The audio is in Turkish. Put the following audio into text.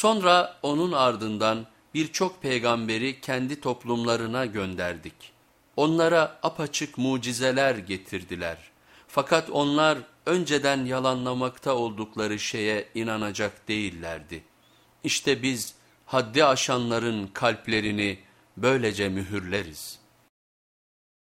Sonra onun ardından birçok peygamberi kendi toplumlarına gönderdik. Onlara apaçık mucizeler getirdiler. Fakat onlar önceden yalanlamakta oldukları şeye inanacak değillerdi. İşte biz haddi aşanların kalplerini böylece mühürleriz.''